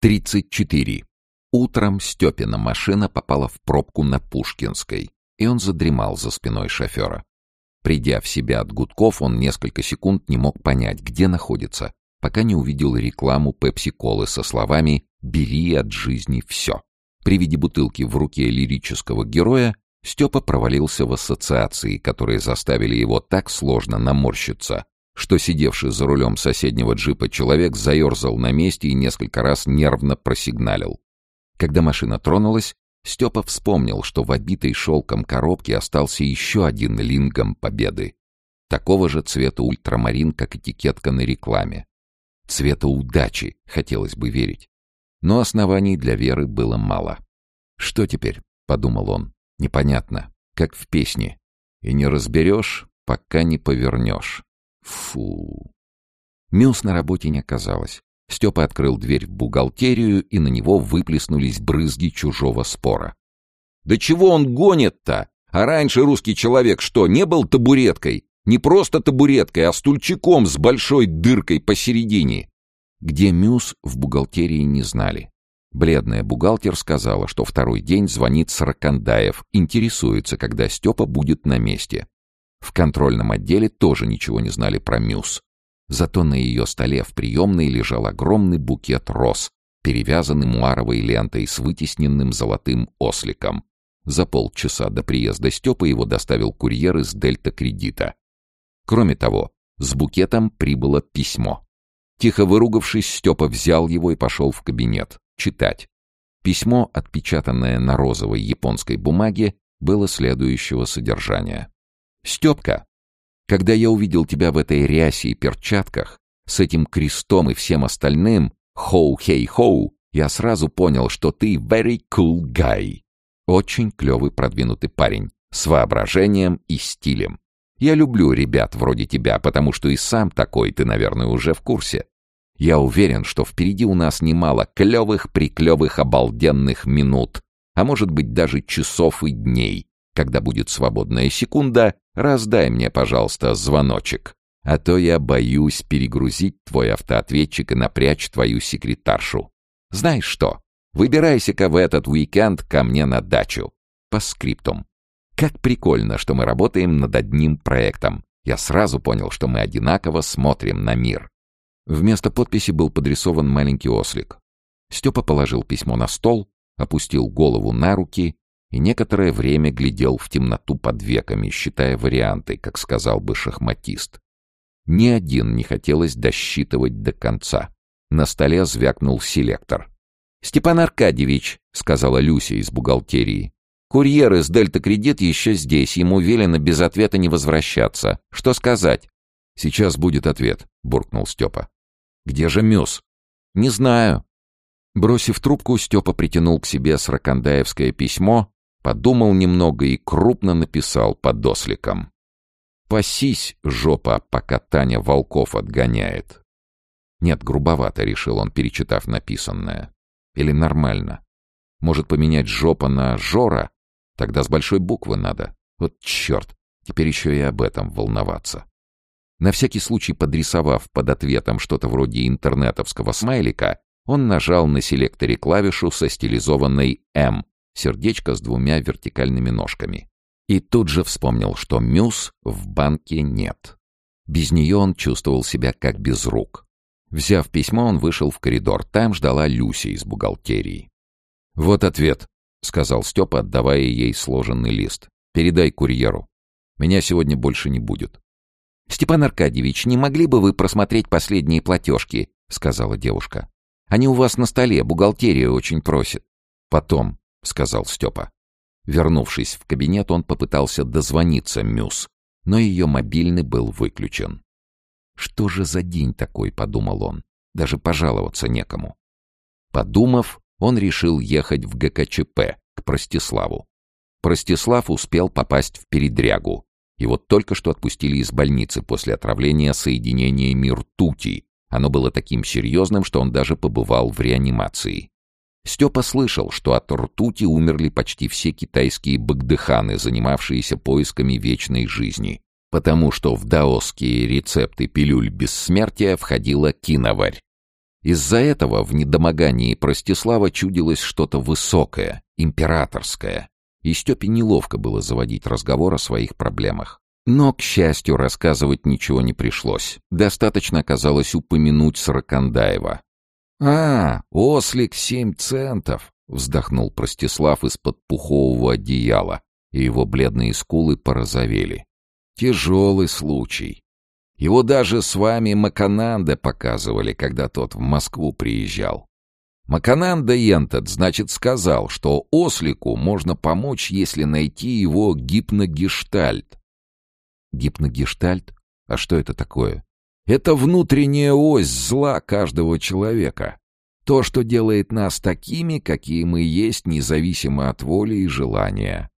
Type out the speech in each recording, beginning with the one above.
34. Утром Степина машина попала в пробку на Пушкинской, и он задремал за спиной шофера. Придя в себя от гудков, он несколько секунд не мог понять, где находится, пока не увидел рекламу пепси-колы со словами «Бери от жизни все». При виде бутылки в руке лирического героя Степа провалился в ассоциации, которые заставили его так сложно наморщиться, что сидевший за рулем соседнего джипа человек заерзал на месте и несколько раз нервно просигналил. Когда машина тронулась, Степа вспомнил, что в обитой шелком коробке остался еще один лингом победы. Такого же цвета ультрамарин, как этикетка на рекламе. Цвета удачи, хотелось бы верить. Но оснований для веры было мало. «Что теперь?» — подумал он. «Непонятно, как в песне. И не разберешь, пока не повернешь. Фу!» Мюс на работе не оказалось. Степа открыл дверь в бухгалтерию, и на него выплеснулись брызги чужого спора. «Да чего он гонит-то? А раньше русский человек что, не был табуреткой? Не просто табуреткой, а стульчиком с большой дыркой посередине?» Где Мюс, в бухгалтерии не знали. Бледная бухгалтер сказала, что второй день звонит Саракандаев, интересуется, когда Степа будет на месте. В контрольном отделе тоже ничего не знали про Мюс. Зато на ее столе в приемной лежал огромный букет роз, перевязанный муаровой лентой с вытесненным золотым осликом. За полчаса до приезда Степы его доставил курьер из Дельта Кредита. Кроме того, с букетом прибыло письмо. Тихо выругавшись, Степа взял его и пошел в кабинет. Читать. Письмо, отпечатанное на розовой японской бумаге, было следующего содержания. «Степка, когда я увидел тебя в этой рясе и перчатках, с этим крестом и всем остальным, хоу-хей-хоу, я сразу понял, что ты very cool guy. Очень клевый продвинутый парень, с воображением и стилем. Я люблю ребят вроде тебя, потому что и сам такой, ты, наверное, уже в курсе. Я уверен, что впереди у нас немало клевых, приклевых, обалденных минут, а может быть даже часов и дней, когда будет свободная секунда, раздай мне, пожалуйста, звоночек. А то я боюсь перегрузить твой автоответчик и напрячь твою секретаршу. Знаешь что? Выбирайся-ка в этот уикенд ко мне на дачу. По скриптум. Как прикольно, что мы работаем над одним проектом. Я сразу понял, что мы одинаково смотрим на мир. Вместо подписи был подрисован маленький ослик. Степа положил письмо на стол, опустил голову на руки и некоторое время глядел в темноту под веками, считая варианты, как сказал бы шахматист. Ни один не хотелось досчитывать до конца. На столе звякнул селектор. «Степан Аркадьевич», — сказала Люся из бухгалтерии, — «курьер из Дельта Кредит еще здесь, ему велено без ответа не возвращаться. Что сказать?» «Сейчас будет ответ», — буркнул Степа. «Где же Мюс?» «Не знаю». Бросив трубку, Степа притянул к себе сракандаевское письмо Подумал немного и крупно написал под осликом. «Пасись, жопа, пока Таня волков отгоняет». Нет, грубовато, решил он, перечитав написанное. Или нормально. Может поменять жопа на жора? Тогда с большой буквы надо. Вот черт, теперь еще и об этом волноваться. На всякий случай подрисовав под ответом что-то вроде интернетовского смайлика, он нажал на селекторе клавишу со стилизованной «М», сердечко с двумя вертикальными ножками. И тут же вспомнил, что мюс в банке нет. Без нее он чувствовал себя как без рук. Взяв письмо, он вышел в коридор. Там ждала Люся из бухгалтерии. «Вот ответ», — сказал Степа, отдавая ей сложенный лист. «Передай курьеру. Меня сегодня больше не будет». «Степан Аркадьевич, не могли бы вы просмотреть последние платежки?» — сказала девушка. «Они у вас на столе, бухгалтерия очень просит». «Потом», — сказал Степа. Вернувшись в кабинет, он попытался дозвониться Мюс, но ее мобильный был выключен. «Что же за день такой?» — подумал он. «Даже пожаловаться некому». Подумав, он решил ехать в ГКЧП, к Простиславу. Простислав успел попасть в передрягу. Его только что отпустили из больницы после отравления соединениями ртути. Оно было таким серьезным, что он даже побывал в реанимации. Степа слышал, что от ртути умерли почти все китайские багдыханы, занимавшиеся поисками вечной жизни, потому что в даосские рецепты пилюль бессмертия входила киноварь. Из-за этого в недомогании Простислава чудилось что-то высокое, императорское, и Степе неловко было заводить разговор о своих проблемах. Но, к счастью, рассказывать ничего не пришлось. Достаточно оказалось упомянуть Сорокандаева. «А, ослик семь центов!» — вздохнул Простислав из-под пухового одеяла, и его бледные скулы порозовели. «Тяжелый случай. Его даже с вами Макананда показывали, когда тот в Москву приезжал. Макананда Ентед, значит, сказал, что ослику можно помочь, если найти его гипногештальт. Гипногештальт? А что это такое? Это внутренняя ось зла каждого человека. То, что делает нас такими, какие мы есть, независимо от воли и желания.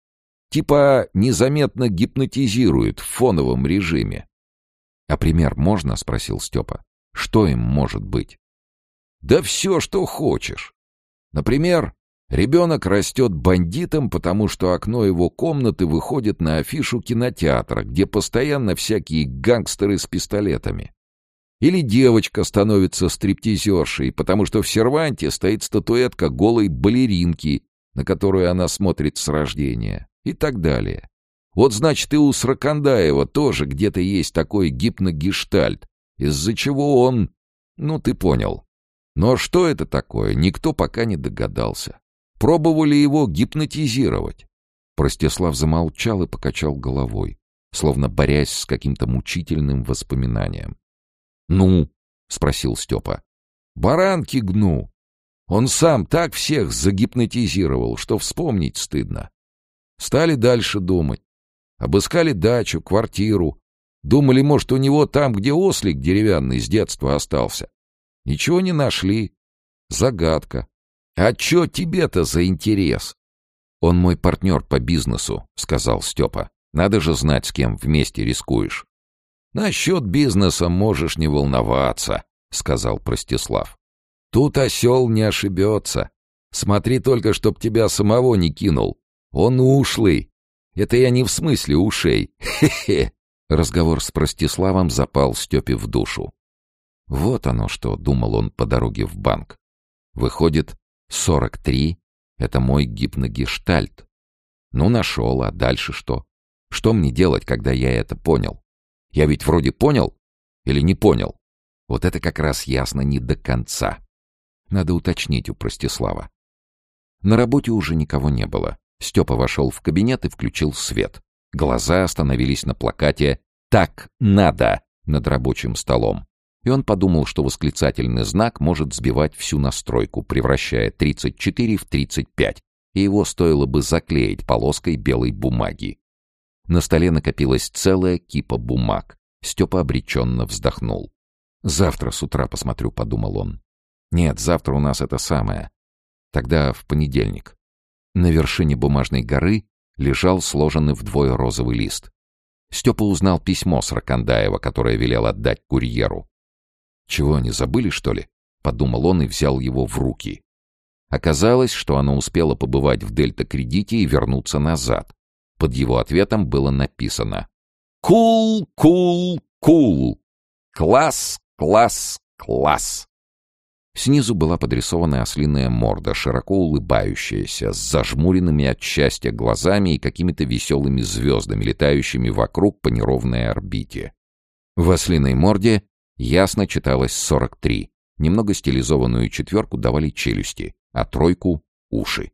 Типа незаметно гипнотизирует в фоновом режиме. «А пример можно?» — спросил Степа. «Что им может быть?» «Да все, что хочешь. Например, ребенок растет бандитом, потому что окно его комнаты выходит на афишу кинотеатра, где постоянно всякие гангстеры с пистолетами. Или девочка становится стриптизершей, потому что в серванте стоит статуэтка голой балеринки, на которую она смотрит с рождения, и так далее. Вот значит и у Сракандаева тоже где-то есть такой гипногештальт, из-за чего он... Ну, ты понял. Но что это такое, никто пока не догадался. Пробовали его гипнотизировать. Простислав замолчал и покачал головой, словно борясь с каким-то мучительным воспоминанием. «Ну?» — спросил Степа. «Баранки гну. Он сам так всех загипнотизировал, что вспомнить стыдно. Стали дальше думать. Обыскали дачу, квартиру. Думали, может, у него там, где ослик деревянный с детства остался. Ничего не нашли. Загадка. А чё тебе-то за интерес? Он мой партнер по бизнесу, сказал Степа. Надо же знать, с кем вместе рискуешь. Насчет бизнеса можешь не волноваться, сказал Простислав. Тут осел не ошибется. Смотри только, чтоб тебя самого не кинул. Он ушлый, это я не в смысле ушей. Хе-хе. Разговор с Простиславом запал Степе в душу. Вот оно что, думал он по дороге в банк. Выходит, 43 — это мой гипногештальт. Ну, нашел, а дальше что? Что мне делать, когда я это понял? Я ведь вроде понял или не понял? Вот это как раз ясно не до конца. Надо уточнить у Простислава. На работе уже никого не было. Степа вошел в кабинет и включил свет. Глаза остановились на плакате «Так надо» над рабочим столом. И он подумал, что восклицательный знак может сбивать всю настройку, превращая 34 в 35, и его стоило бы заклеить полоской белой бумаги. На столе накопилась целая кипа бумаг. Степа обреченно вздохнул. «Завтра с утра посмотрю», — подумал он. «Нет, завтра у нас это самое. Тогда в понедельник». На вершине бумажной горы лежал сложенный вдвое розовый лист. Степа узнал письмо с Ракандаева, которое велел отдать курьеру. «Чего, они забыли, что ли?» — подумал он и взял его в руки. Оказалось, что оно успело побывать в Дельта-кредите и вернуться назад. Под его ответом было написано «Кул, кул, кул! Класс, класс, класс!» Снизу была подрисована ослиная морда, широко улыбающаяся, с зажмуренными от счастья глазами и какими-то веселыми звездами, летающими вокруг по неровной орбите. В ослиной морде ясно читалось 43. Немного стилизованную четверку давали челюсти, а тройку — уши.